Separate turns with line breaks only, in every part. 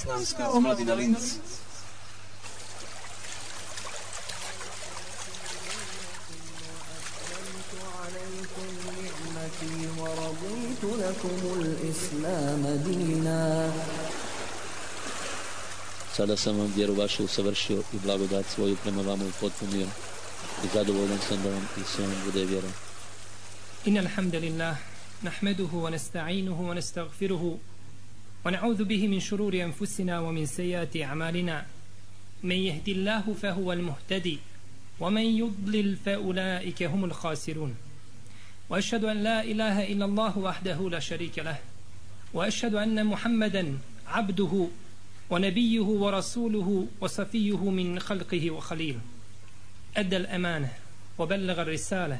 islamska omladina Linz.
عليكم نعمتي ورضيت لكم الإسلام دينا
Sada sam vam vjeru vašu usavršio i blagodat svoju prema vama upotpunio i zadovoljan sam da vam i sve vam bude vjera.
إن الحمد لله نحمده ونستعينه ونستغفره ونعوذ به من شرور أنفسنا ومن سيئات أعمالنا. من يهد الله فهو المهتدي ومن يضلل فأولئك هم الخاسرون. وأشهد أن لا إله إلا الله وحده لا شريك له وأشهد أن محمدا عبده ونبيه ورسوله وصفيه من خلقه وخليله أدى الأمانة وبلغ الرسالة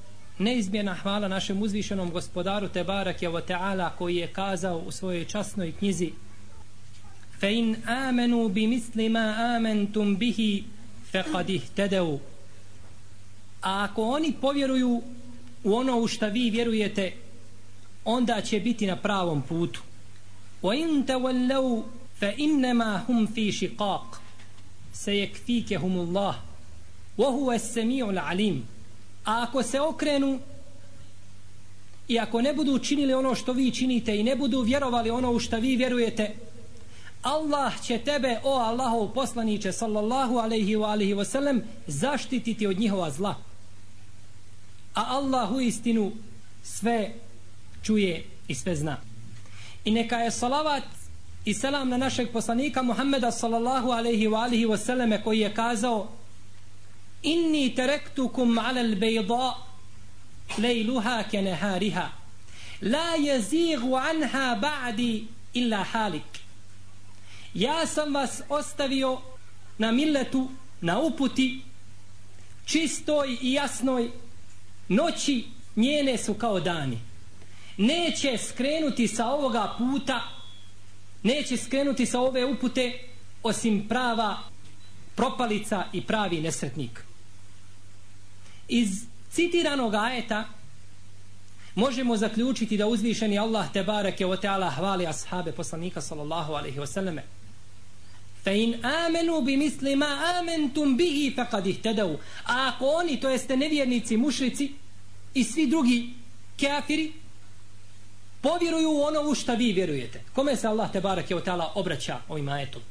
je hvala našem uzvišenom gospodaru Tebarak je Ta'ala koji je kazao u svojoj časnoj knjizi fe in amenu bi misli ma amentum bihi fe kad ihtedeu. A ako oni povjeruju u ono u šta vi vjerujete onda će biti na pravom putu. Wa in tawallau fa innama hum fi shiqaq. Sayakfikehumullah wa huwa as-sami'ul alim. A ako se okrenu i ako ne budu učinili ono što vi činite i ne budu vjerovali ono u što vi vjerujete, Allah će tebe, o Allahov poslaniće, sallallahu alaihi wa alihi wa sallam, zaštititi od njihova zla. A Allah u istinu sve čuje i sve zna. I neka je salavat i selam na našeg poslanika Muhammeda sallallahu alaihi wa alihi wa sallame koji je kazao inni terektukum ala al-bayda lejluha kenehariha la jezigu anha ba'di illa halik. Ja sam vas ostavio na milletu na uputi čistoj i jasnoj. Noći njene su kao dani. Neće skrenuti sa ovoga puta neće skrenuti sa ove upute osim prava propalica i pravi nesretnik iz citiranog ajeta možemo zaključiti da uzvišeni Allah te bareke o teala hvali ashabe poslanika sallallahu alaihi wasallame fa in amenu bi misli ma amentum bihi faqad ihtadaw. A ako oni to jeste nevjernici mušrici i svi drugi kafiri povjeruju u ono u šta vi vjerujete. Kome se Allah te bareke o teala obraća ovim ajetom?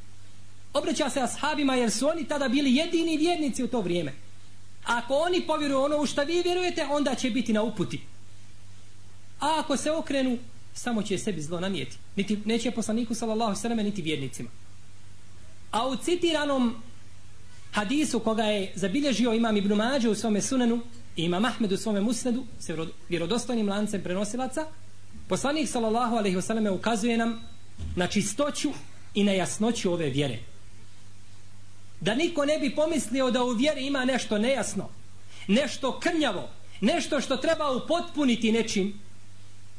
Obraća se ashabima jer su oni tada bili jedini vjernici u to vrijeme. Ako oni povjeruju ono u što vi vjerujete, onda će biti na uputi. A ako se okrenu, samo će sebi zlo namijeti. Niti, neće poslaniku sallallahu sallam niti vjernicima. A u citiranom hadisu koga je zabilježio imam Ibn Mađe u svome sunanu i imam Ahmed u svome musnedu se vjerodostojnim lancem prenosilaca, poslanik sallallahu alaihi wasallam ukazuje nam na čistoću i na jasnoću ove vjere. Da niko ne bi pomislio da u vjeri ima nešto nejasno, nešto krnjavo, nešto što treba upotpuniti nečim,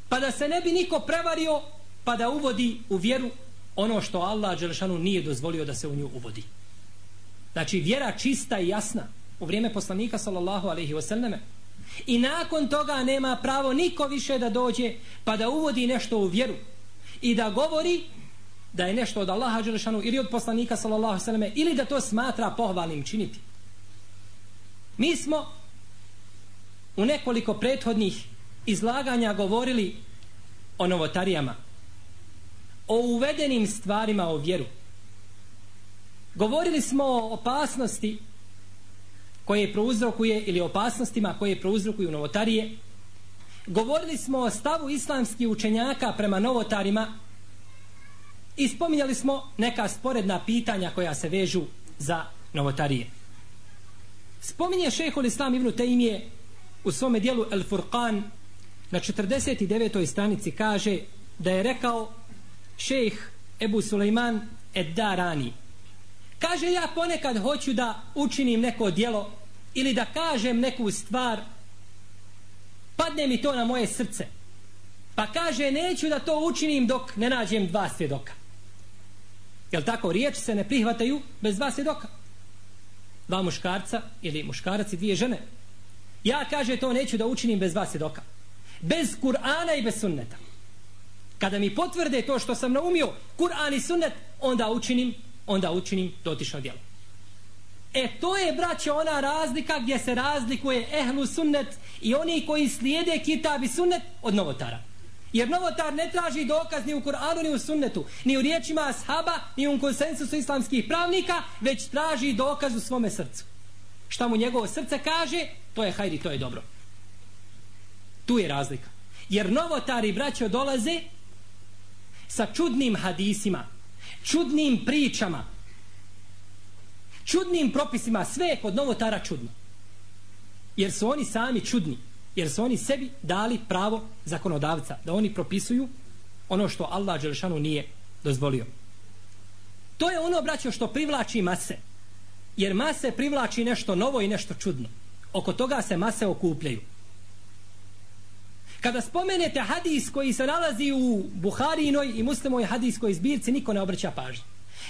pa da se ne bi niko prevario, pa da uvodi u vjeru ono što Allah Đelešanu nije dozvolio da se u nju uvodi. Znači vjera čista i jasna u vrijeme poslanika sallallahu alaihi wasallame i nakon toga nema pravo niko više da dođe pa da uvodi nešto u vjeru i da govori da je nešto od Allaha Đelešanu ili od poslanika sallallahu alaihi ili da to smatra pohvalnim činiti. Mi smo u nekoliko prethodnih izlaganja govorili o novotarijama o uvedenim stvarima o vjeru govorili smo o opasnosti koje prouzrokuje ili opasnostima koje prouzrokuju novotarije govorili smo o stavu islamskih učenjaka prema novotarima i spominjali smo neka sporedna pitanja koja se vežu za novotarije. Spominje šehol islam Ibnu Tejmije u svome dijelu El Furqan na 49. stranici kaže da je rekao šejh Ebu Suleiman Ed-Darani. Kaže ja ponekad hoću da učinim neko dijelo ili da kažem neku stvar padne mi to na moje srce. Pa kaže neću da to učinim dok ne nađem dva svjedoka jel tako? Riječi se ne prihvataju bez dva svjedoka. Dva muškarca ili muškarac i dvije žene. Ja kaže to neću da učinim bez dva svjedoka. Bez Kur'ana i bez sunneta. Kada mi potvrde to što sam naumio Kur'an i sunnet onda učinim onda učinim dotično djelo. E to je braće ona razlika gdje se razlikuje ehlu sunnet i oni koji slijede kitab i sunnet od novotara jer novotar ne traži dokaz ni u Kur'anu ni u sunnetu ni u riječima ashaba ni u konsensusu islamskih pravnika već traži dokaz u svome srcu. Šta mu njegovo srce kaže to je hajdi, to je dobro. Tu je razlika. Jer novotari braćo dolaze sa čudnim hadisima čudnim pričama čudnim propisima. Sve je kod novotara čudno. Jer su oni sami čudni jer su oni sebi dali pravo zakonodavca da oni propisuju ono što Allah Đelešanu nije dozvolio to je ono braćo što privlači mase jer mase privlači nešto novo i nešto čudno oko toga se mase okupljaju Kada spomenete hadis koji se nalazi u Buharinoj i muslimoj hadiskoj zbirci, niko ne obraća pažnju.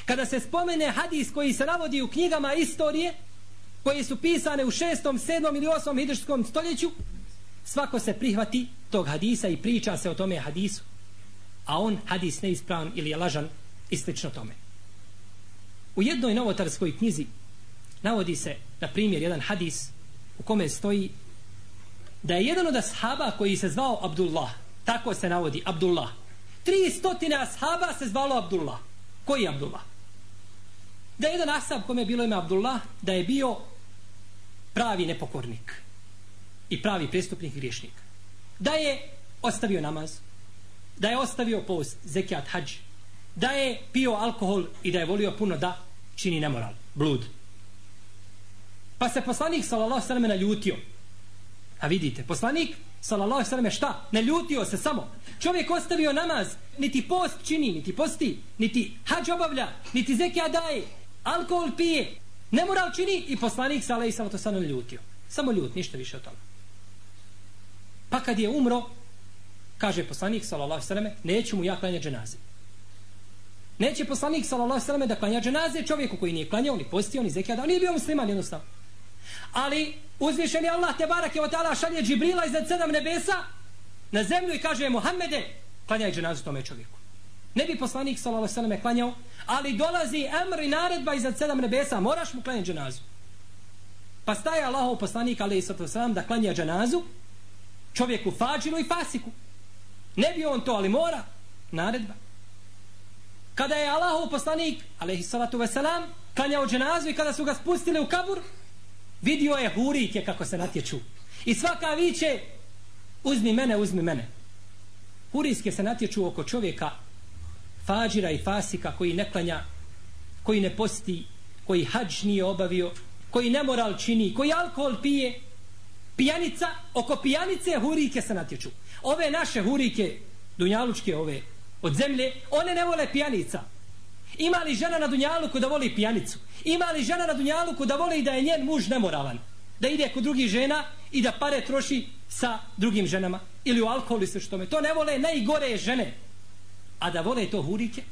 Kada se spomene hadis koji se navodi u knjigama istorije, koje su pisane u 6., 7. ili 8. hidrskom stoljeću, svako se prihvati tog hadisa i priča se o tome hadisu. A on hadis neispravan ili je lažan i slično tome. U jednoj novotarskoj knjizi navodi se, na primjer, jedan hadis u kome stoji da je jedan od ashaba koji se zvao Abdullah tako se navodi Abdullah tri stotine ashaba se zvalo Abdullah koji je Abdullah da je jedan ashab kome je bilo ime Abdullah da je bio pravi nepokornik i pravi prestupnik griješnik da je ostavio namaz da je ostavio post zekijat hađ da je pio alkohol i da je volio puno da čini nemoral blud pa se poslanik sallallahu sallam naljutio A vidite, poslanik, sallallahu alejhi ve šta? Naljutio se samo. Čovjek ostavio namaz, niti post čini, niti posti, niti hadž obavlja, niti zekija daje, alkohol pije, nemoral čini i poslanik sallallahu alejhi ve. Samo ljut, ništa više od toga. Pa kad je umro, kaže poslanik sallallahu alejhi ve selleme, neću mu ja klanjati dženaze. Neće poslanik sallallahu alejhi ve selleme da klanja dženaze čovjeku koji nije klanjao, ni postio, ni zekat, on nije bio musliman jednostavno. Ali uzvišeni Allah te barake od ta'ala šalje Džibrila iznad sedam nebesa na zemlju i kaže Muhammede klanjaj dženazu tome čovjeku. Ne bi poslanik sallallahu alejhi ve selleme klanjao, ali dolazi emr i naredba iznad sedam nebesa, moraš mu klanjati dženazu. Pa staje Allahov poslanik alejhi sallam da klanja dženazu čovjeku fađiru i fasiku. Ne bi on to, ali mora. Naredba. Kada je Allahov poslanik alaihi salatu veselam, klanjao dženazu i kada su ga spustili u kabur, Vidio je hurike kako se natječu. I svaka viće, uzmi mene, uzmi mene. Hurijske se natječu oko čovjeka, fađira i fasika koji ne klanja, koji ne posti, koji hađ nije obavio, koji nemoral čini, koji alkohol pije. Pijanica, oko pijanice hurike se natječu. Ove naše hurike, dunjalučke ove, od zemlje, one ne vole pijanica. Ima li žena na Dunjaluku da voli pijanicu? Ima li žena na Dunjaluku da voli da je njen muž nemoralan? Da ide kod drugih žena i da pare troši sa drugim ženama? Ili u alkoholu se što me? To ne vole najgore žene. A da vole to hurike?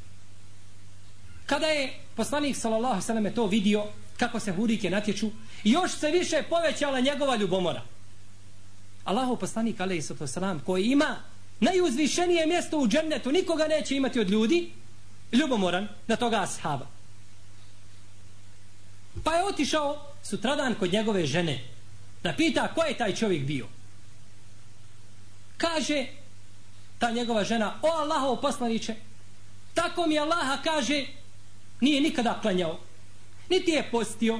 Kada je poslanik sallallahu sallam to vidio kako se hurike natječu, još se više povećala njegova ljubomora. Allahov poslanik alaihi selam koji ima najuzvišenije mjesto u džennetu, nikoga neće imati od ljudi, ljubomoran na toga ashaba. Pa je otišao sutradan kod njegove žene da pita ko je taj čovjek bio. Kaže ta njegova žena, o Allahov poslaniće, tako mi Allaha kaže, nije nikada klanjao, niti je postio,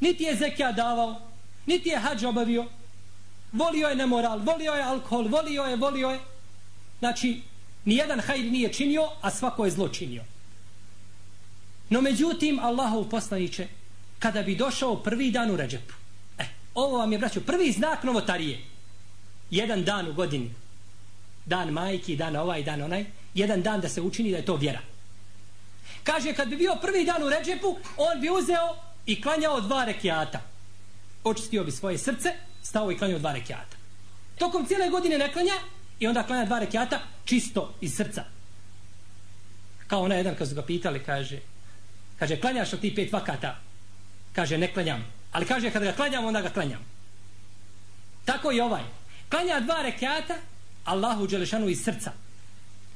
niti je zekija davao, niti je hađ obavio, volio je nemoral, volio je alkohol, volio je, volio je. Znači, nijedan hajr nije činio, a svako je zlo činio. No međutim, Allahov poslaniće, kada bi došao prvi dan u Ređepu, e, ovo vam je, braćo, prvi znak novotarije. Jedan dan u godini. Dan majki, dan ovaj, dan onaj. Jedan dan da se učini da je to vjera. Kaže, kad bi bio prvi dan u Ređepu, on bi uzeo i klanjao dva rekiata. Očistio bi svoje srce, stao i klanjao dva rekiata. Tokom cijele godine ne klanja i onda klanja dva rekiata čisto iz srca. Kao onaj jedan kad su ga pitali, kaže, kaže, klanjaš li ti pet vakata? Kaže, ne klanjam. Ali kaže, kada ga klanjam, onda ga klanjam. Tako i ovaj. Klanja dva rekiata Allahu Đelešanu iz srca.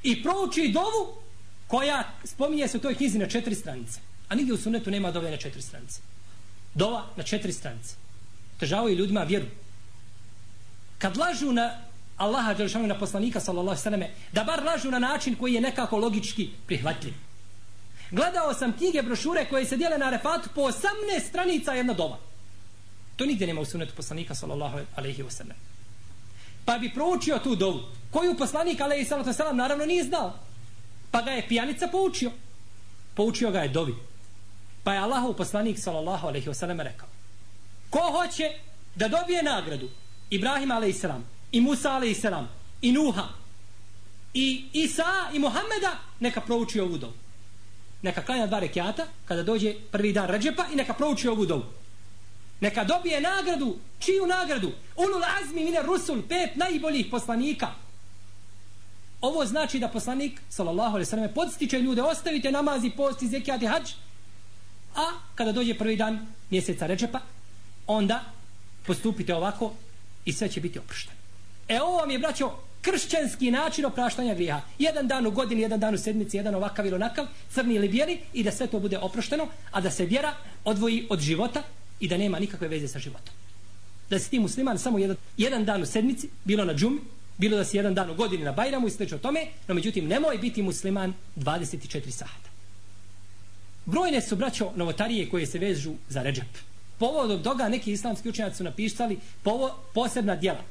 I prouči dovu koja spominje se u toj knjizi na četiri stranice. A nigdje u sunetu nema dove na četiri stranice. Dova na četiri stranice. Težavaju ljudima vjeru. Kad lažu na Allaha Đelšanu na poslanika sallallahu sallame, da bar lažu na način koji je nekako logički prihvatljiv. Gledao sam knjige, brošure koje se dijele na refatu po 18 stranica jedna dova. To nigdje nema u sunetu poslanika sallallahu alaihi wa sallam. Pa bi proučio tu dovu koju poslanik alaihi sallallahu sallam naravno nije znao. Pa ga je pijanica poučio. Poučio ga je dovi. Pa je Allahov poslanik sallallahu alaihi wasallam rekao ko hoće da dobije nagradu Ibrahim alaihi i Musa alaihi i Nuha i Isa i Muhammeda neka prouči ovu dovu. Neka klanja dva rekiata kada dođe prvi dan Ređepa i neka prouči ovu dovu. Neka dobije nagradu, čiju nagradu? Ulul azmi mine rusul, pet najboljih poslanika Ovo znači da poslanik sallallahu alejhi ve selleme podstiče ljude ostavite namaz i post i zekat i hadž. A kada dođe prvi dan mjeseca rečepa, onda postupite ovako i sve će biti oprošteno. E ovo vam je braćo kršćanski način opraštanja grijeha. Jedan dan u godini, jedan dan u sedmici, jedan ovakav ili onakav, crni ili bijeli i da sve to bude oprošteno, a da se vjera odvoji od života i da nema nikakve veze sa životom. Da si ti musliman samo jedan, jedan dan u sedmici, bilo na džumi, bilo da si jedan dan u godini na Bajramu i slično tome, no međutim nemoj biti musliman 24 sata. Brojne su braćo novotarije koje se vežu za ređep. Povodom toga neki islamski učenjaci su napisali povo, posebna djela.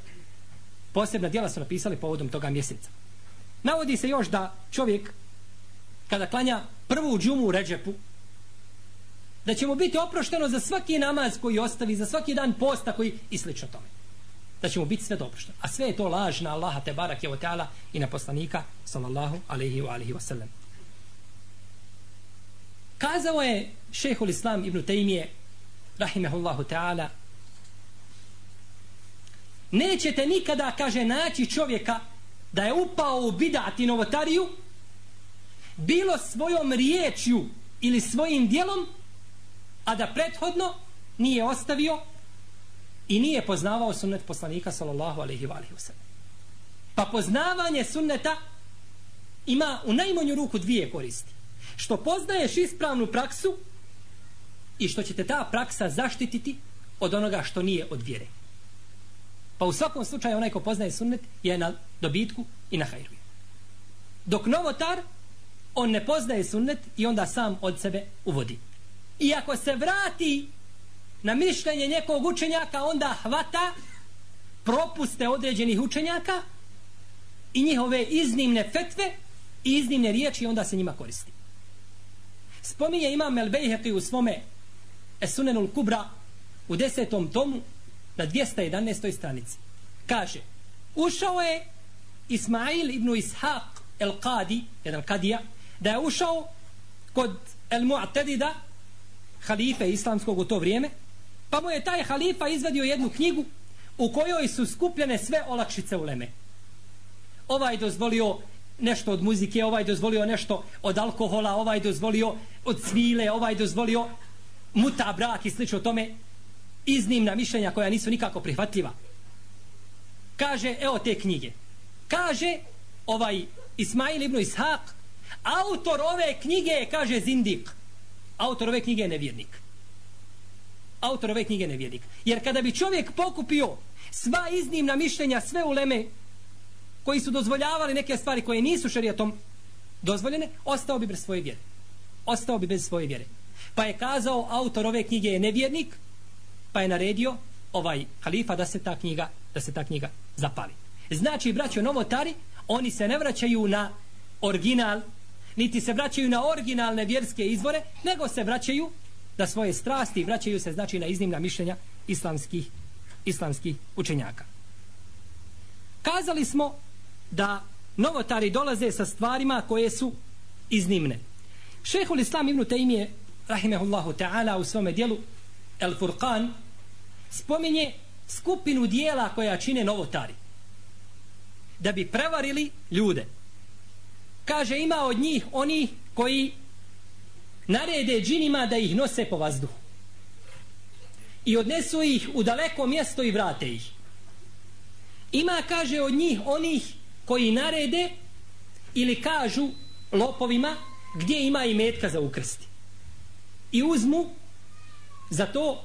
Posebna djela su napisali povodom toga mjeseca. Navodi se još da čovjek kada klanja prvu džumu u ređepu da će mu biti oprošteno za svaki namaz koji ostavi, za svaki dan posta koji i slično tome da će mu biti sve dopušteno. A sve je to laž na Allaha te barak je teala i na poslanika sallallahu alaihi wa alihi wa sallam. Kazao je šehhul islam ibn Taymije rahimehullahu ta'ala nećete nikada kaže naći čovjeka da je upao u bidat i novotariju bilo svojom riječju ili svojim dijelom a da prethodno nije ostavio i nije poznavao sunnet poslanika sallallahu alaihi wa sallam. pa poznavanje sunneta ima u najmanju ruku dvije koristi. Što poznaješ ispravnu praksu i što će te ta praksa zaštititi od onoga što nije od vjere. Pa u svakom slučaju onaj ko poznaje sunnet je na dobitku i na hajru. Dok novotar on ne poznaje sunnet i onda sam od sebe uvodi. I ako se vrati na mišljenje nekog učenjaka onda hvata propuste određenih učenjaka i njihove iznimne fetve i iznimne riječi onda se njima koristi spominje imam El Bejheqi u svome Esunenul Kubra u desetom tomu na 211. stranici kaže ušao je Ismail ibn Ishaq El Qadi jedan kadija da je ušao kod El Mu'tedida, halife islamskog u to vrijeme, pa mu je taj halifa izvadio jednu knjigu u kojoj su skupljene sve olakšice uleme. Ovaj dozvolio nešto od muzike, ovaj dozvolio nešto od alkohola, ovaj dozvolio od svile, ovaj dozvolio muta brak i slično tome iznimna mišljenja koja nisu nikako prihvatljiva. Kaže, evo te knjige. Kaže, ovaj Ismail ibn Ishaq, autor ove knjige je, kaže, Zindik. Autor ove knjige je nevjernik. Autor ove knjige nevjednik. nevjernik. Jer kada bi čovjek pokupio sva iznimna mišljenja, sve uleme koji su dozvoljavali neke stvari koje nisu šarijatom dozvoljene, ostao bi bez svoje vjere. Ostao bi bez svoje vjere. Pa je kazao, autor ove knjige je nevjernik, pa je naredio ovaj halifa da se ta knjiga da se ta knjiga zapali. Znači, braćo novotari, oni se ne vraćaju na original, niti se vraćaju na originalne vjerske izvore, nego se vraćaju da svoje strasti vraćaju se znači na iznimna mišljenja islamskih islamskih učenjaka. Kazali smo da novotari dolaze sa stvarima koje su iznimne. Šehul Islam ibn Taymije rahimehullahu ta'ala u svome dijelu El Furqan spominje skupinu dijela koja čine novotari da bi prevarili ljude kaže ima od njih oni koji narede džinima da ih nose po vazduhu. I odnesu ih u daleko mjesto i vrate ih. Ima kaže od njih onih koji narede ili kažu lopovima gdje ima i metka za ukrsti i uzmu za to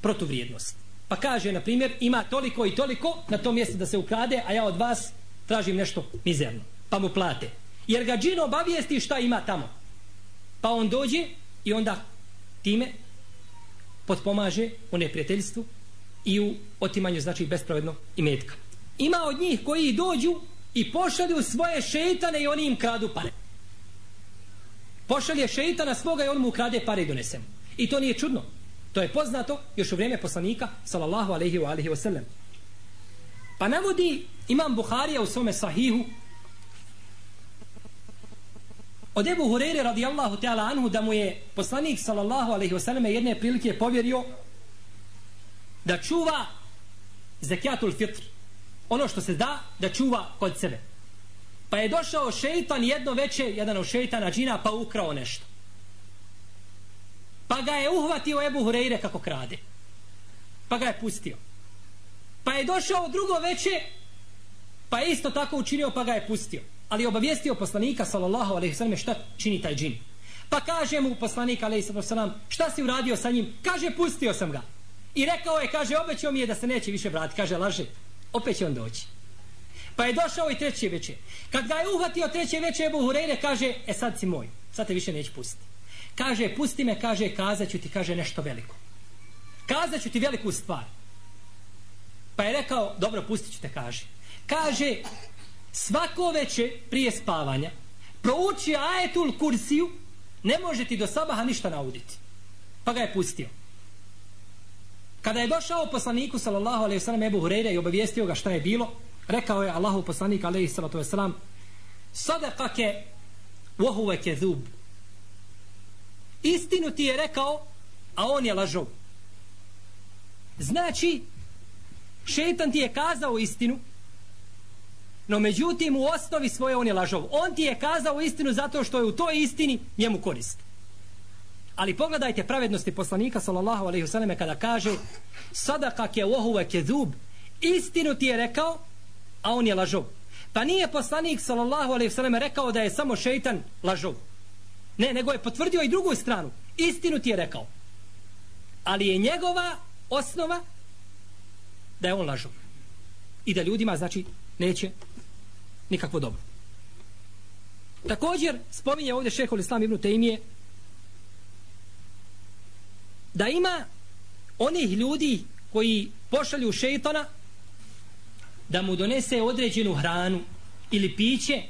protuvrijednost. Pa kaže na primjer ima toliko i toliko na tom mjestu da se ukrade a ja od vas tražim nešto mizerno. Pa mu plate. Jer ga džin obavijesti šta ima tamo pa on dođe i onda time potpomaže u neprijateljstvu i u otimanju znači bespravedno imetka ima od njih koji dođu i pošalju svoje šeitane i oni im kradu pare. Pošalje šeitana svoga i on mu ukrade pare i donese mu. i to nije čudno. To je poznato još u vrijeme poslanika sallallahu alaihi wa alaihi wa sallam. Pa navodi imam Buharija u svome sahihu od Ebu Hureyre radijallahu ta'ala anhu da mu je poslanik sallallahu alaihi wasallam jedne prilike povjerio da čuva zekijatul fitr. Ono što se da da čuva kod sebe. Pa je došao šeitan jedno veće jedan od šeitana džina pa ukrao nešto. Pa ga je uhvatio Ebu Hureyre kako krade. Pa ga je pustio. Pa je došao drugo veće pa je isto tako učinio pa ga je pustio ali obavijestio poslanika sallallahu alejhi ve sellem šta čini taj džin. Pa kaže mu poslanik alejhi ve sellem šta si uradio sa njim? Kaže pustio sam ga. I rekao je kaže obećao mi je da se neće više vratiti, kaže laže. Opet će on doći. Pa je došao i treće veče. Kad ga je uhvatio treće veče Ebu Hureyre kaže e sad si moj, sad te više neće pustiti. Kaže pusti me, kaže kazaću ti kaže nešto veliko. Kazaću ti veliku stvar. Pa je rekao dobro pustit ću te kaže. Kaže svako veče prije spavanja prouči ajetul kursiju ne može ti do sabaha ništa nauditi. Pa ga je pustio. Kada je došao poslaniku sallallahu alaihi sallam Ebu Hureyre i obavijestio ga šta je bilo rekao je Allahu poslanik alaihi sallatu wasalam sadaqake huwa kadhub." istinu ti je rekao a on je lažov. Znači šeitan ti je kazao istinu No međutim u osnovi svoje on je lažov. On ti je kazao istinu zato što je u toj istini njemu korist. Ali pogledajte pravednosti poslanika sallallahu alejhi ve selleme kada kaže sadaka ke wahuwa kedhub istinu ti je rekao a on je lažov. Pa nije poslanik sallallahu alejhi ve selleme rekao da je samo šejtan lažov. Ne, nego je potvrdio i drugu stranu. Istinu ti je rekao. Ali je njegova osnova da je on lažov. I da ljudima znači neće nikakvo dobro. Također spominje ovdje šehol Islam ibn Tejmije da ima onih ljudi koji pošalju šeitana da mu donese određenu hranu ili piće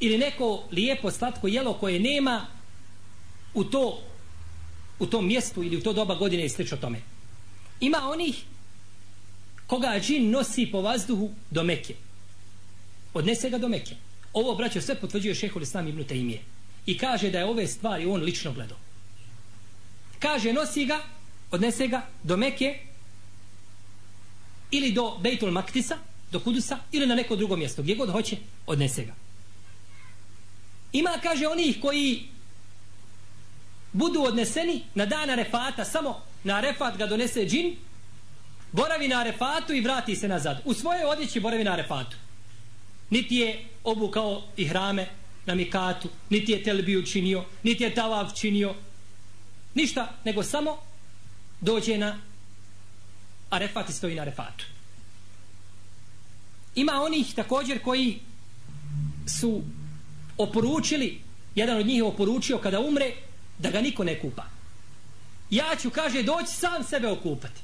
ili neko lijepo slatko jelo koje nema u to u tom mjestu ili u to doba godine i slično tome. Ima onih koga džin nosi po vazduhu do Mekke odnese ga do Mekke. Ovo braćo sve potvrđuje šehol Islam ibn Taymije. i kaže da je ove stvari on lično gledao. Kaže, nosi ga, odnese ga do Mekke ili do Bejtul Maktisa, do Kudusa ili na neko drugo mjesto, gdje god hoće, odnese ga. Ima, kaže, onih koji budu odneseni na dan Arefata, samo na Arefat ga donese džin, boravi na Arefatu i vrati se nazad. U svojoj odjeći boravi na Arefatu. Niti je obukao i hrame na Mikatu, niti je Telbiju činio, niti je Tavav činio, ništa, nego samo dođe na Arefat i stoji na Arefatu. Ima onih također koji su oporučili, jedan od njih je oporučio kada umre, da ga niko ne kupa. Ja ću, kaže, doći sam sebe okupati.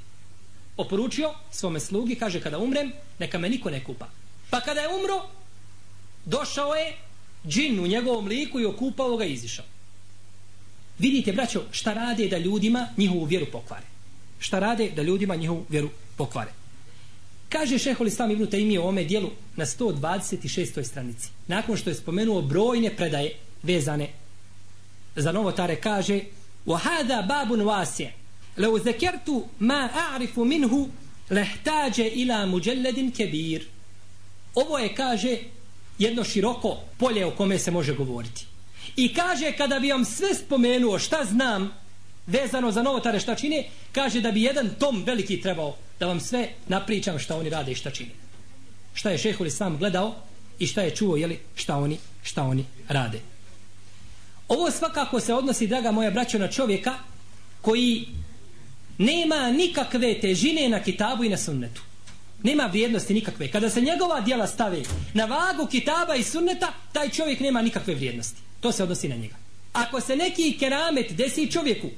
Oporučio svome slugi, kaže, kada umrem, neka me niko ne kupa. Pa kada je umro, došao je džin u njegovom liku i okupao ga i izišao. Vidite, braćo, šta rade da ljudima njihovu vjeru pokvare. Šta rade da ljudima njihovu vjeru pokvare. Kaže šehol Islam Ibn Taymije o ome dijelu na 126. stranici. Nakon što je spomenuo brojne predaje vezane za novotare kaže وَهَذَا بَابٌ وَاسِيَ لَوْ ذَكَرْتُ مَا أَعْرِفُ مِنْهُ لَحْتَاجَ إِلَى مُجَلَّدٍ كَبِيرٍ Ovo je, kaže, jedno široko polje o kome se može govoriti. I kaže, kada bi vam sve spomenuo šta znam vezano za novotare šta čine, kaže da bi jedan tom veliki trebao da vam sve napričam šta oni rade i šta čine. Šta je šeholi sam gledao i šta je čuo, jeli, šta oni, šta oni rade. Ovo svakako se odnosi, draga moja braćo, na čovjeka koji nema nikakve težine na kitabu i na sunnetu. Nema vrijednosti nikakve. Kada se njegova dijela stave na vagu kitaba i sunneta, taj čovjek nema nikakve vrijednosti. To se odnosi na njega. Ako se neki keramet desi čovjeku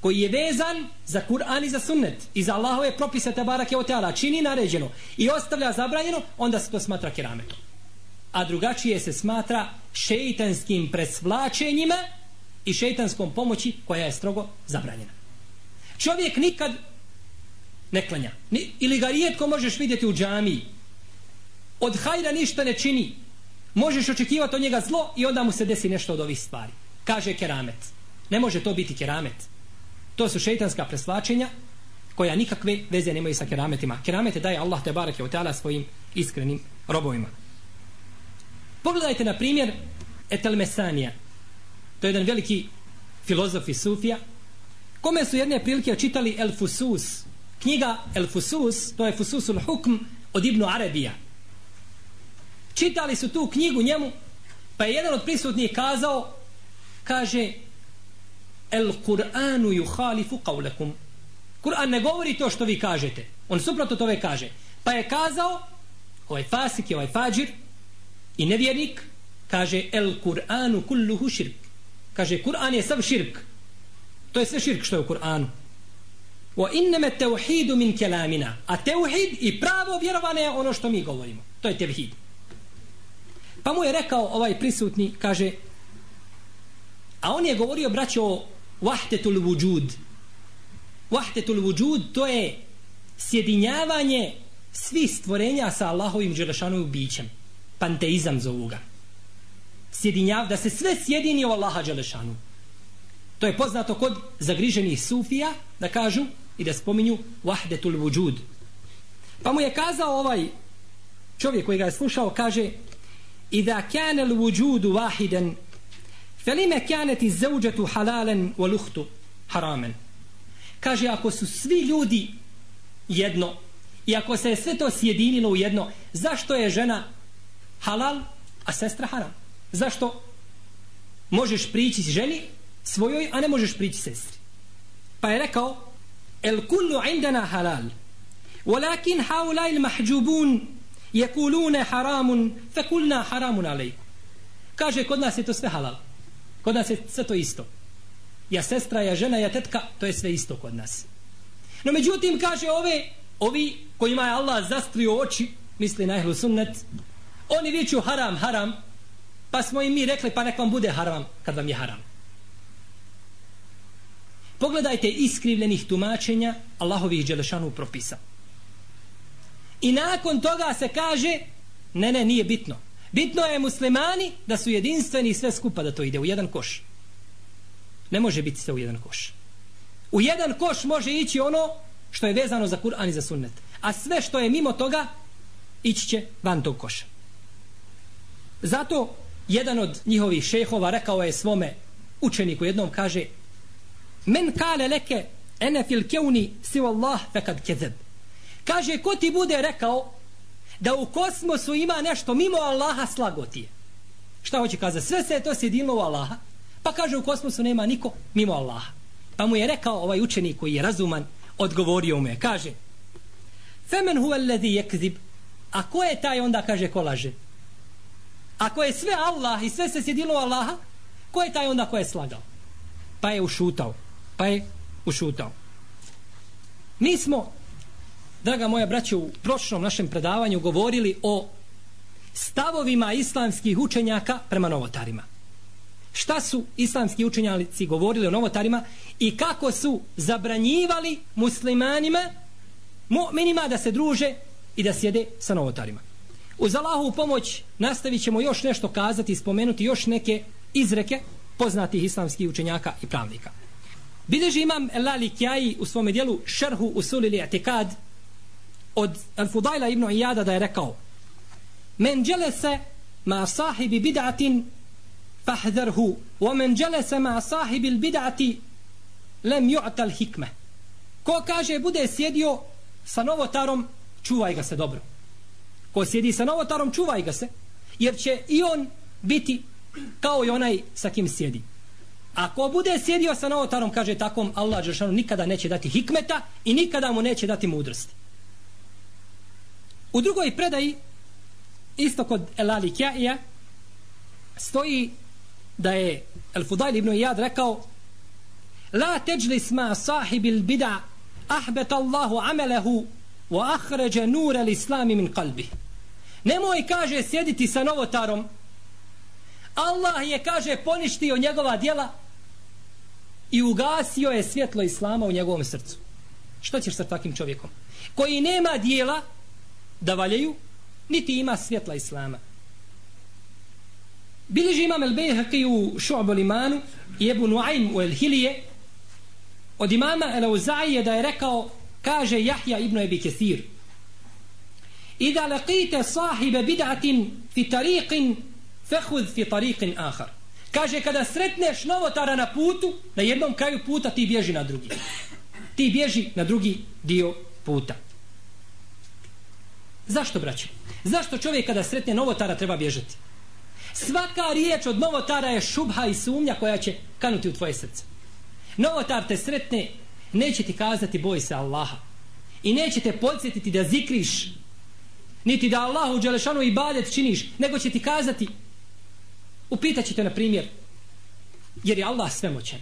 koji je vezan za Kur'an i za sunnet i za Allahove propise tabarake o teala čini naređeno i ostavlja zabranjeno, onda se to smatra kerametom a drugačije se smatra šeitanskim presvlačenjima i šeitanskom pomoći koja je strogo zabranjena. Čovjek nikad ne klanja. Ni, ili ga rijetko možeš vidjeti u džamiji. Od hajra ništa ne čini. Možeš očekivati od njega zlo i onda mu se desi nešto od ovih stvari. Kaže keramet. Ne može to biti keramet. To su šeitanska presvlačenja koja nikakve veze nemaju sa kerametima. Keramete daje Allah te barake od svojim iskrenim robovima. Pogledajte na primjer Etel Mesanija. To je jedan veliki filozof i sufija. Kome su jedne prilike čitali El Fusus. Knjiga El Fusus, to je Fususul Hukm od Ibnu Arabija. Čitali su tu knjigu njemu, pa je jedan od prisutnih kazao, kaže, El Kur'anu yuhalifu qawlakum. Kur'an ne govori to što vi kažete. On suprotno tove kaže. Pa je kazao, ovaj fasik je ovaj fađir, I nevjernik kaže el Kur'anu kulluhu širk. Kaže Kur'an je sav širk. To je sve širk što je u Kur'anu. Wa innama tauhidu min kalamina. A tauhid i pravo vjerovanje je ono što mi govorimo. To je tevhid. Pa mu je rekao ovaj prisutni, kaže, a on je govorio, braćo, o wahdetul vujud. Wahdetul vujud, to je sjedinjavanje svih stvorenja sa Allahovim Đelešanovim bićem panteizam zovu ga. Sjedinjav, da se sve sjedini u Allaha Đelešanu. To je poznato kod zagriženih sufija da kažu i da spominju vahdetul vujud. Pa mu je kazao ovaj čovjek koji ga je slušao, kaže Ida kane l vujudu vahiden felime kaneti zauđetu halalen wa luhtu haramen. Kaže, ako su svi ljudi jedno i ako se je sve to sjedinilo u jedno, zašto je žena halal, a sestra haram. Zašto? Možeš prići ženi svojoj, a ne možeš prići sestri. Pa je rekao, el kullu indana halal, walakin haula il mahđubun jekulune haramun, fe kulna haramun alejku. Kaže, kod nas je to sve halal. Kod nas je sve to isto. Ja sestra, ja žena, ja tetka, to je sve isto kod nas. No međutim, kaže ove, ovi kojima je Allah zastrio oči, misli na ehlu sunnet, Oni viću haram, haram, pa smo im mi rekli pa nek vam bude haram kad vam je haram. Pogledajte iskrivljenih tumačenja Allahovih Đelešanu propisa. I nakon toga se kaže, ne, ne, nije bitno. Bitno je muslimani da su jedinstveni i sve skupa da to ide u jedan koš. Ne može biti sve u jedan koš. U jedan koš može ići ono što je vezano za Kur'an i za sunnet. A sve što je mimo toga ići će van tog koša. Zato jedan od njihovih šehova rekao je svome učeniku jednom kaže Men kale leke ene fil keuni si Allah fekad kezeb. Kaže ko ti bude rekao da u kosmosu ima nešto mimo Allaha slagoti je. Šta hoće kazati? Sve se je to sjedinilo u Allaha. Pa kaže u kosmosu nema niko mimo Allaha. Pa mu je rekao ovaj učenik koji je razuman, odgovorio mu je, kaže Femen huve lezi jekzib A ko je taj onda, kaže, ko laže? Ako je sve Allah i sve se sjedilo Allaha, ko je taj onda ko je slagao? Pa je ušutao. Pa je ušutao. Mi smo, draga moja braća, u prošlom našem predavanju govorili o stavovima islamskih učenjaka prema novotarima. Šta su islamski učenjaci govorili o novotarima i kako su zabranjivali muslimanima mu'minima da se druže i da sjede sa novotarima. Uz Allahovu pomoć nastavit ćemo još nešto kazati i spomenuti još neke izreke poznatih islamskih učenjaka i pravnika. Bileži imam Lali Kjaji u svome dijelu Šerhu Usul ili etikad od Al-Fudajla ibn Iyada da je rekao Men dželese ma sahibi bid'atin fahdharhu wa men dželese ma sahibi bid'ati lem ju'tal hikme ko kaže bude sjedio sa novotarom čuvaj ga se dobro. Ko sjedi sa novotarom čuvaj ga se jer će i on biti kao i onaj sa kim sjedi ako bude sjedio sa novotarom kaže takom Allah Đeršanu nikada neće dati hikmeta i nikada mu neće dati mudrosti u drugoj predaji isto kod Elali Kjaija stoji da je El Fudail ibn Iyad rekao La teđlis ma sahibil bida ahbet Allahu amelehu wa ahređe nur al min kalbi nemoj kaže sjediti sa novotarom Allah je kaže poništio njegova djela i ugasio je svjetlo islama u njegovom srcu. Što ćeš sa takvim čovjekom? Koji nema dijela da valjaju niti ima svjetla islama. Bileži imam El Bejhaqi u Šu'bu Limanu i Ebu Nuaym u El Hilije od imama El Auzaije da je rekao kaže Jahja ibn Ebi Kesir Ida laqite sahibe bid'atin fi tariqin fehud fi tariqin ahar. Kaže kada sretneš novotara na putu na jednom kraju puta ti bježi na drugi. Ti bježi na drugi dio puta. Zašto braćo zašto čovjek kada sretne novotara treba bježati? Svaka riječ od novotara je šubha i sumnja koja će kanuti u tvoje srce. Novotar te sretne neće ti kazati boj se Allaha. I neće te podsjetiti da zikriš niti da Allahu Đelešanu i badet činiš nego će ti kazati Upitaćete, na primjer jer je Allah svemoćan.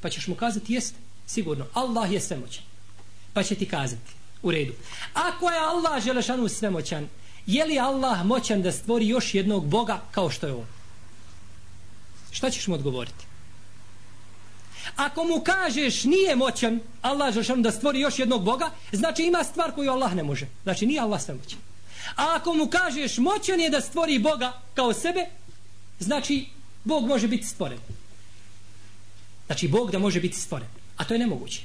Pa ćeš mu kazati jeste sigurno Allah je svemoćan. Pa će ti kazati u redu. Ako je Allah Želešanu svemoćan je li Allah moćan da stvori još jednog Boga kao što je on? Šta ćeš mu odgovoriti? Ako mu kažeš nije moćan Allah Žešanu da stvori još jednog Boga, znači ima stvar koju Allah ne može. Znači nije Allah sve moćan. A ako mu kažeš moćan je da stvori Boga kao sebe, znači Bog može biti stvoren. Znači Bog da može biti stvoren. A to je nemoguće.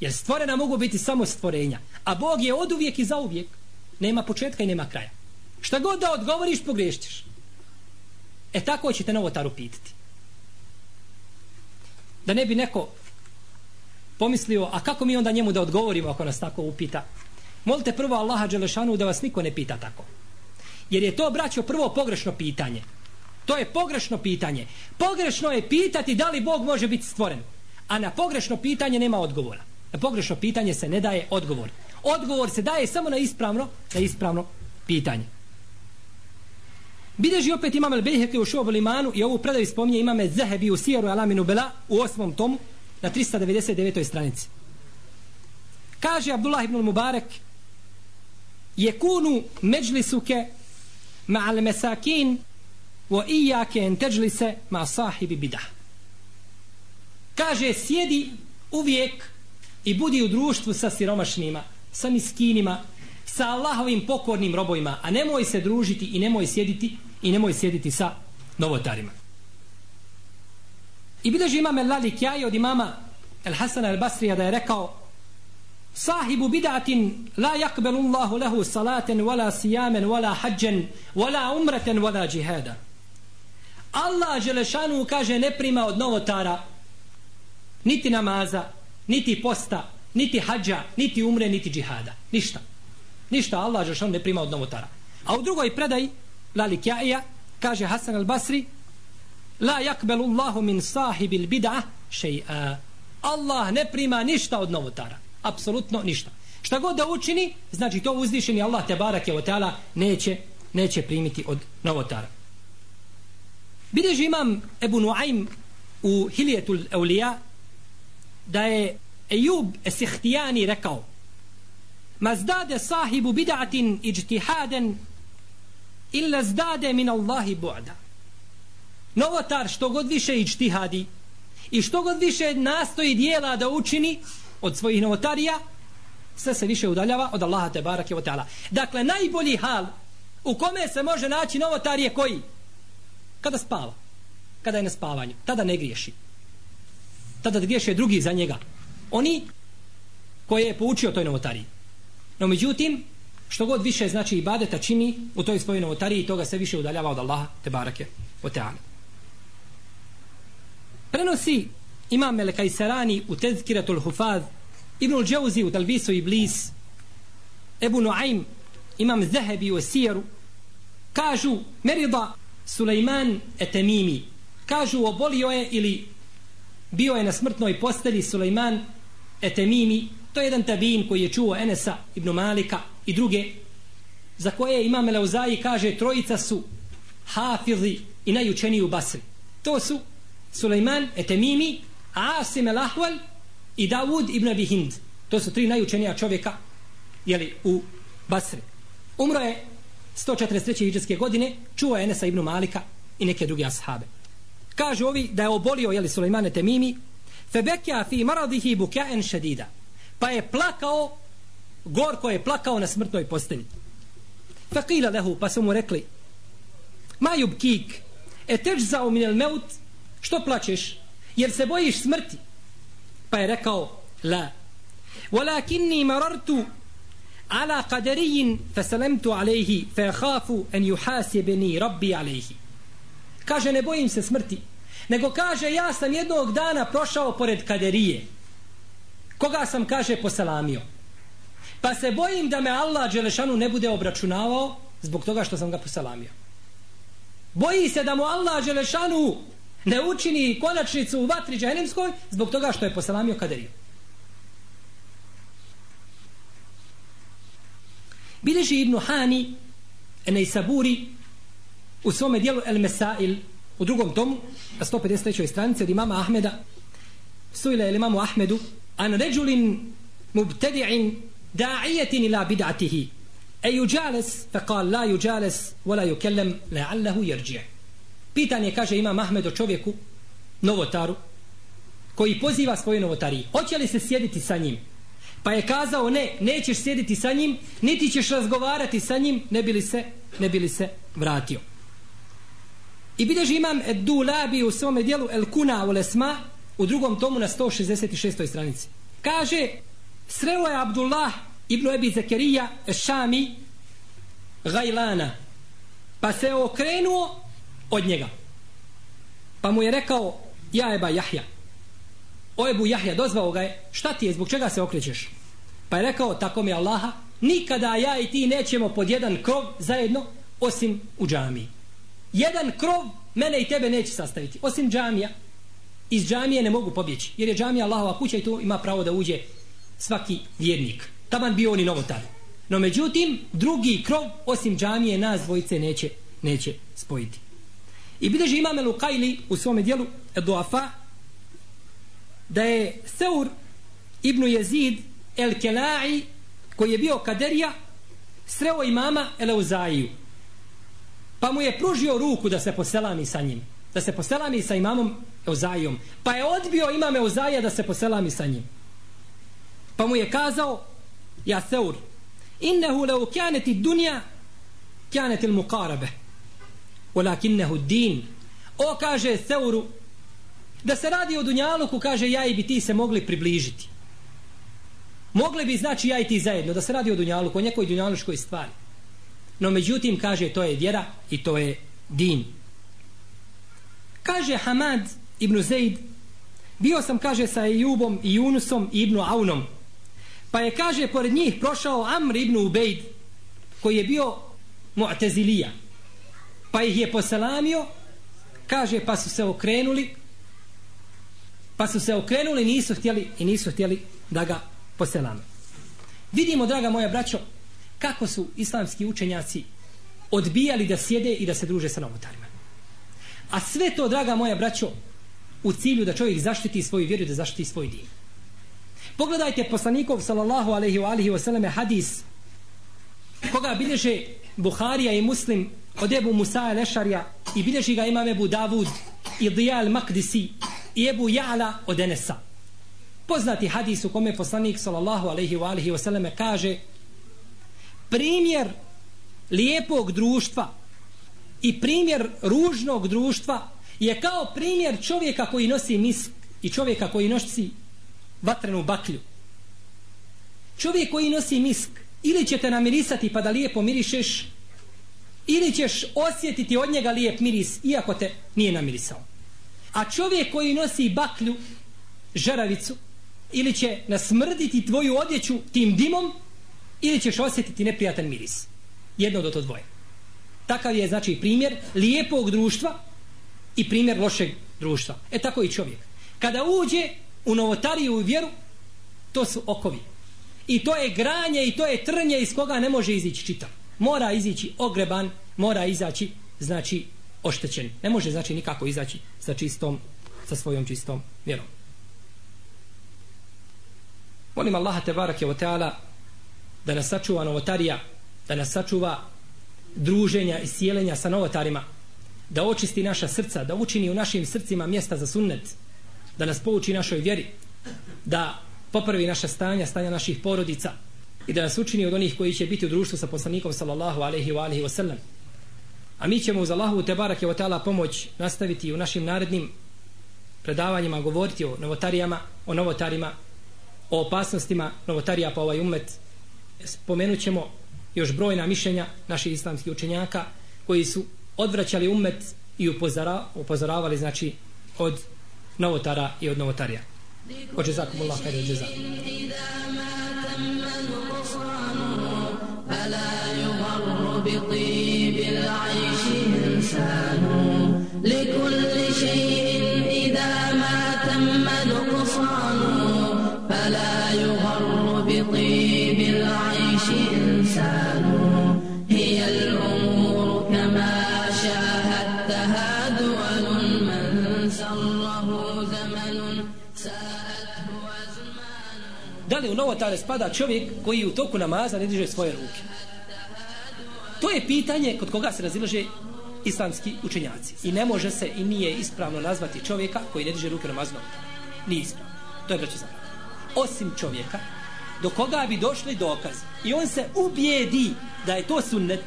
Jer stvorena mogu biti samo stvorenja. A Bog je od uvijek i za uvijek. Nema početka i nema kraja. Šta god da odgovoriš, pogriješćeš. E tako ćete novotaru pitati da ne bi neko pomislio, a kako mi onda njemu da odgovorimo ako nas tako upita? Molite prvo Allaha Đelešanu da vas niko ne pita tako. Jer je to, braćo, prvo pogrešno pitanje. To je pogrešno pitanje. Pogrešno je pitati da li Bog može biti stvoren. A na pogrešno pitanje nema odgovora. Na pogrešno pitanje se ne daje odgovor. Odgovor se daje samo na ispravno, na ispravno pitanje. Bideži opet imam el-Bejheke u šuobu limanu i ovu predaju spominje imame Zehebi u Sijeru Alaminu Bela u osmom tomu na 399. stranici. Kaže Abdullah ibn Mubarek je kunu međlisuke ma'al mesakin wa iyyaka an tajlisa ma sahibi bidah. Kaže sjedi uvijek i budi u društvu sa siromašnima, sa miskinima sa Allahovim pokornim robovima a nemoj se družiti i nemoj sjediti i nemoj sjediti sa novotarima. I bileži imam El Lali Kjaj od imama El Hasan El Basrija da je rekao Sahibu bidatin la yakbelu Allahu lehu salaten wala sijamen wala hađen wala umreten wala džihada. Allah Želešanu kaže ne prima od novotara niti namaza, niti posta, niti hađa, niti umre, niti džihada. Ništa. Ništa Allah Želešanu ne prima od novotara. A u drugoj predaji Lali Kjaija kaže Hasan al-Basri La yakbelu Allahu min sahibil bid'a še'a. Allah ne prima ništa od novotara. Apsolutno ništa. Šta god da učini, znači to uzvišeni Allah te barak je o teala neće, neće primiti od novotara. Bideži imam Ebu Nuaym u Hilijetul Eulija da je Ejub Esihtijani rekao Ma zdade sahibu bid'atin ijtihaden illa zdade min Allahi bu'da. Novotar što god više ijtihadi i što god više nastoji dijela da učini od svojih novotarija sve se više udaljava od Allaha te barake o ta'ala. Dakle najbolji hal u kome se može naći novotar je koji? Kada spava? Kada je na spavanju? Tada ne griješi. Tada griješe drugi za njega. Oni koje je poučio toj novotariji. No međutim što god više znači ibadeta čini u toj svojoj novotariji toga se više udaljava od Allaha te barake o teane. Prenosi imam Melekajsarani u Tezkiratul Hufaz, Ibnul Džauzi u Talbisu Iblis, Ebu Nuaym, imam Zahebi u Sijeru, kažu Merida Sulejman Etemimi, kažu obolio je ili bio je na smrtnoj postelji Sulejman Etemimi, to je jedan tabin koji je čuo Enesa ibn Malika i druge, za koje imam Eleuzaji kaže trojica su hafizi i najučeniji u Basri. To su Sulejman Etemimi, Asim El Ahwal i Davud ibn Abi Hind. To su tri najučenija čovjeka jeli, u Basri. Umro je 143. iđeske godine, čuva Enesa ibn Malika i neke druge ashabe. Kažu ovi da je obolio jeli, Sulejmane Temimi, febekja fi maradihi bukaen šedida. Pa je plakao, gorko je plakao na smrtnoj postelji. Fakila lehu, pa su mu rekli, ma yubkik, eteč zao minel meut, Što plačeš? Jer se bojiš smrti. Pa je rekao, la. Walakinni marartu ala qadariyin fasalamtu alayhi fa khafu an yuhasibani rabbi alayhi. Kaže ne bojim se smrti, nego kaže ja sam jednog dana prošao pored kaderije. Koga sam kaže poselamio. Pa se bojim da me Allah dželešanu ne bude obračunavao zbog toga što sam ga poselamio. Boji se da mu Allah dželešanu ne učini konačnicu u vatri džahenimskoj zbog toga što je poselamio kaderiju. Bileži Ibnu Hani Enejsaburi u svome dijelu El Mesail u drugom tomu na 153. stranici od imama Ahmeda suile ili imamu Ahmedu an ređulin mubtedi'in da'ijetin ila bid'atihi e juđales fe kal la juđales wala yukellem la'allahu jerđe Pitanje kaže imam Ahmed o čovjeku, novotaru, koji poziva svoju novotariju. Hoće li se sjediti sa njim? Pa je kazao ne, nećeš sjediti sa njim, niti ćeš razgovarati sa njim, ne bili se, ne bili se vratio. I bideži imam Edu Labi u svome dijelu El Kuna u Lesma u drugom tomu na 166. stranici. Kaže, sreo je Abdullah ibn Ebi Zekerija Šami Gajlana. Pa se okrenuo od njega. Pa mu je rekao, ja eba Jahja. O Ebu Jahja, dozvao ga je, šta ti je, zbog čega se okrećeš? Pa je rekao, tako mi Allaha, nikada ja i ti nećemo pod jedan krov zajedno, osim u džamiji. Jedan krov mene i tebe neće sastaviti, osim džamija. Iz džamije ne mogu pobjeći, jer je džamija Allahova kuća i tu ima pravo da uđe svaki vjernik. Taman bio oni novotar. No međutim, drugi krov, osim džamije, nas dvojice neće, neće spojiti. I bideži imam Lukajli u svome dijelu Eduafa da je Seur ibn Jezid El Kelai koji je bio kaderija sreo imama Eleuzaiju pa mu je pružio ruku da se poselami sa njim da se poselami sa imamom Euzajom pa je odbio imam Euzaija da se poselami sa njim. Pa mu je kazao ja Seur innehu leu kjaneti dunja kjaneti mukarabe walakinnehu din. O kaže Seuru da se radi o Dunjaluku kaže ja i bi ti se mogli približiti. Mogli bi znači ja i ti zajedno da se radi o Dunjaluku o nekoj Dunjaluškoj stvari. No međutim kaže to je vjera i to je din. Kaže Hamad ibn Zaid bio sam kaže sa Ejubom i Junusom i ibn Aunom. Pa je kaže pored njih prošao Amr ibn Ubejd koji je bio Mu'tezilija pa ih je poselamio kaže pa su se okrenuli pa su se okrenuli nisu htjeli i nisu htjeli da ga poselame. Vidimo draga moja braćo kako su islamski učenjaci odbijali da sjede i da se druže sa novotarima. A sve to draga moja braćo u cilju da čovjek zaštiti svoju vjeru da zaštiti svoj din. Pogledajte poslanikov sallallahu alaihi wa alihi wasallam hadis koga bilježe Buharija i Muslim od Ebu Musa Lešarja i bilježi ga imam Ebu Davud i Dijal Makdisi i Ebu Ja'la od Enesa. Poznati hadis u kome poslanik sallallahu alaihi wa alihi wasallam kaže primjer lijepog društva i primjer ružnog društva je kao primjer čovjeka koji nosi misk i čovjeka koji nosi vatrenu baklju. Čovjek koji nosi misk ili će te namirisati pa da lijepo mirišeš ili ćeš osjetiti od njega lijep miris iako te nije namirisao a čovjek koji nosi baklju žaravicu ili će nasmrditi tvoju odjeću tim dimom ili ćeš osjetiti neprijatan miris. Jedno do to dvoje. Takav je znači primjer lijepog društva i primjer lošeg društva. E tako i čovjek. Kada uđe u novotariju i vjeru to su okovi. I to je granje i to je trnje iz koga ne može izići čitav. Mora izići ogreban, mora izaći znači oštećen. Ne može znači nikako izaći sa čistom, sa svojom čistom vjerom. Molim Allaha te barake o teala da nas sačuva novotarija, da nas sačuva druženja i sjelenja sa novotarima, da očisti naša srca, da učini u našim srcima mjesta za sunnet, da nas pouči našoj vjeri, da popravi naša stanja, stanja naših porodica, i da nas učini od onih koji će biti u društvu sa poslanikom sallallahu alaihi wa alaihi wa sallam. A mi ćemo uz Allahu te barake wa ta'ala pomoć nastaviti u našim narednim predavanjima govoriti o novotarijama, o novotarima, o opasnostima novotarija pa ovaj umet. Spomenut ćemo još brojna mišljenja naših islamskih učenjaka koji su odvraćali umet i upozora, upozoravali znači od novotara i od novotarija. Oče zakumullah, hajde, džezak. فلا يغر بطيب العيش إنسان. لكل شيء إذا ما تم نقصان فلا يغر بطيب العيش إنسان. هي الأمور كما شاهدتها دول من سره زمن ساءته أزمان Da li u novotare spada čovjek koji u toku namaza? Je pitanje kod koga se razilaže islamski učenjaci. I ne može se i nije ispravno nazvati čovjeka koji ne diže ruke namazno. Nije ispravno. To je braći zabranjeno. Osim čovjeka do koga bi došli dokaz i on se ubijedi da je to sunnet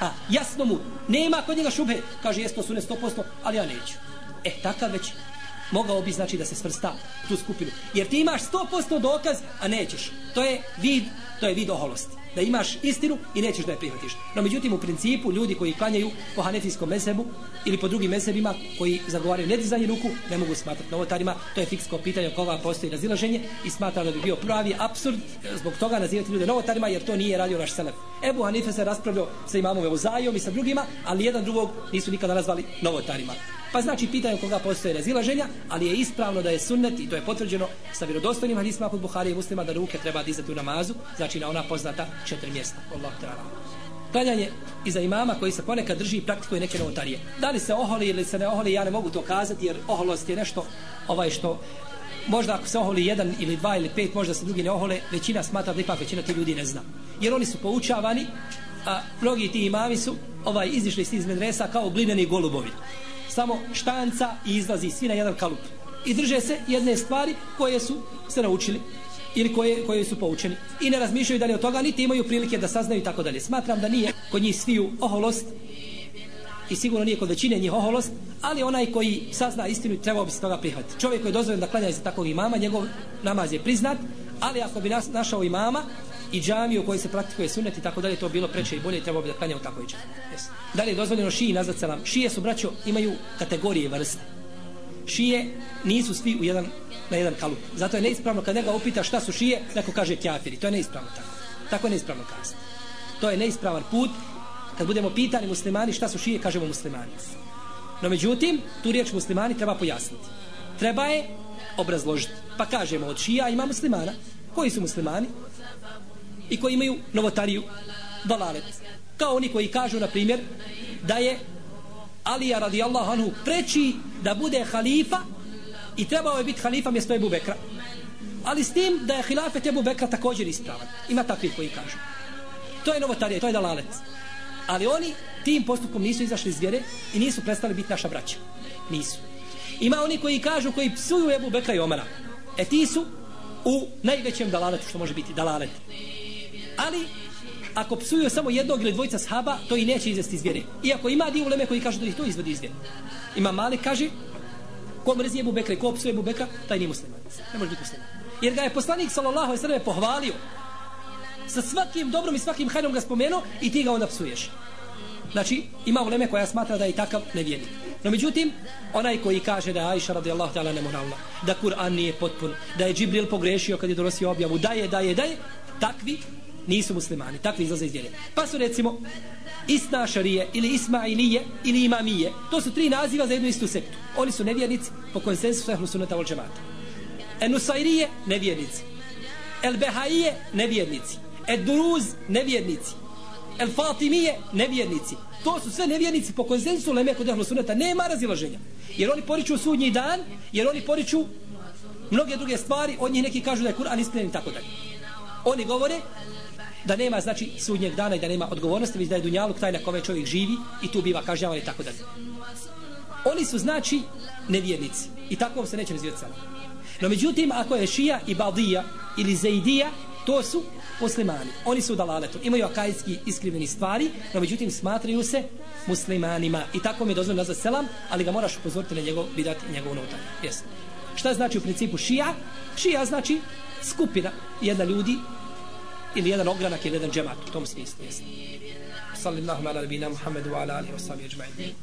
a jasno mu nema kod njega šube kaže jes to sunnet 100% ali ja neću e takav već mogao bi znači da se svrsta tu skupinu jer ti imaš 100% dokaz a nećeš to je vid to je vid oholosti da imaš istinu i nećeš da je prihvatiš. No međutim u principu ljudi koji klanjaju po hanefijskom mesebu ili po drugim mesebima koji zagovaraju nedizanje ruku ne mogu smatrati novotarima. To je fiksko pitanje oko koga postoji razilaženje i smatra da bi bio pravi absurd e, zbog toga nazivati ljude novotarima jer to nije radio naš selef. Ebu Hanife se raspravljao sa imamom Euzajom i sa drugima, ali jedan drugog nisu nikada nazvali novotarima. Pa znači pitanje koga postoje razilaženja, ali je ispravno da je sunnet i to je potvrđeno sa vjerodostojnim hadisma kod Buhari i muslima da ruke treba dizati u namazu, znači na ona poznata četiri mjesta. Allah ta'ala. Klanjanje iza imama koji se ponekad drži i praktikuje neke novotarije. Da li se oholi ili se ne oholi, ja ne mogu to kazati jer oholost je nešto ovaj što možda ako se oholi jedan ili dva ili pet, možda se drugi ne ohole, većina smatra da ipak većina ti ljudi ne zna. Jer oni su poučavani, a mnogi ti imami su ovaj izišli iz medresa kao glineni golubovi samo štanca i izlazi svi na jedan kalup. I drže se jedne stvari koje su se naučili ili koje, koje su poučeni. I ne razmišljaju dalje od toga niti imaju prilike da saznaju i tako dalje. Smatram da nije kod njih sviju oholost i sigurno nije kod većine njih oholost ali onaj koji sazna istinu trebao bi se toga prihvatiti. Čovjek koji je dozvoljen da klanja za takvog imama njegov namaz je priznat ali ako bi nas, našao imama i džamiju u kojoj se praktikuje sunnet i tako dalje to bilo preče i bolje i trebao bi da klanja u takvoj džamiji. yes. da li je dozvoljeno šiji nazad selam šije su braćo imaju kategorije vrste šije nisu svi u jedan, na jedan kalup. Zato je neispravno kad njega upita šta su šije, neko kaže kjafiri. To je neispravno tako. Tako je neispravno kazati. To je neispravan put. Kad budemo pitani muslimani šta su šije, kažemo muslimani. No međutim, tu riječ muslimani treba pojasniti. Treba je obrazložiti. Pa kažemo od šija ima muslimana. Koji su muslimani? I koji imaju novotariju, dalalet. Kao oni koji kažu, na primjer, da je Alija radijallahu anhu preči da bude halifa i trebao je biti halifa mjesto Ebu Bekra. Ali s tim da je hilafet Ebu Bekra također ispravan. Ima takvi koji kažu. To je novotarija, to je dalalet. Ali oni tim postupkom nisu izašli iz vjere i nisu prestali biti naša braća. Nisu. Ima oni koji kažu, koji psuju Ebu Bekra i Omara. E ti su u najvećem dalaletu što može biti dalalet. Ali ako psuju samo jednog ili dvojica sahaba, to i neće izvesti iz vjere. Iako ima dio uleme koji kaže da ih to izvodi iz vjere. Ima mali kaže, ko mrzi Ebu Bekra i ko psuje Ebu Bekra, taj nije musliman. Ne može biti musliman. Jer ga je poslanik sallallahu alejhi ve pohvalio. Sa svakim dobrom i svakim hajrom ga spomenuo i ti ga onda psuješ. Znači, ima uleme koja smatra da je takav nevjernik. No međutim, onaj koji kaže da je Aisha radijallahu ta'ala nemoralna, da Kur'an nije potpun, da je Džibril pogrešio kad je donosio objavu, da je, da je, da je, takvi nisu muslimani, takvi izlaze iz vjere. Pa su recimo Isnašarije ili Ismailije ili Imamije. To su tri naziva za jednu istu sektu. Oni su nevjernici po konsensusu ehlu sunnata vol džemata. Enusairije nevjernici. El Behaije nevjernici. El Duruz nevjernici. El Fatimije nevjernici. To su sve nevjernici po konsensusu leme kod ehlu sunnata. Nema razilaženja. Jer oni poriču sudnji dan, jer oni poriču mnoge druge stvari, od njih neki kažu da je Kur'an ispren i tako dalje. Oni govore da nema znači sudnjeg dana i da nema odgovornosti, već da je dunjaluk taj na kome čovjek živi i tu biva kažnjavan i tako dalje. Oni su znači nevjernici i tako se neće razvijeti samo. No međutim, ako je šija i baldija ili zeidija, to su muslimani. Oni su dalaletu. Imaju akajski iskriveni stvari, no međutim smatraju se muslimanima. I tako mi je dozvoljeno nazvat selam, ali ga moraš upozoriti na njegov bidat i njegov unutar. Yes. Šta znači u principu šija? Šija znači skupina jedna ljudi ili jedan ogranak ili jedan džemat u tom smislu jeste Sallallahu ala nabina نبينا wa ala alihi
وصحبه اجمعين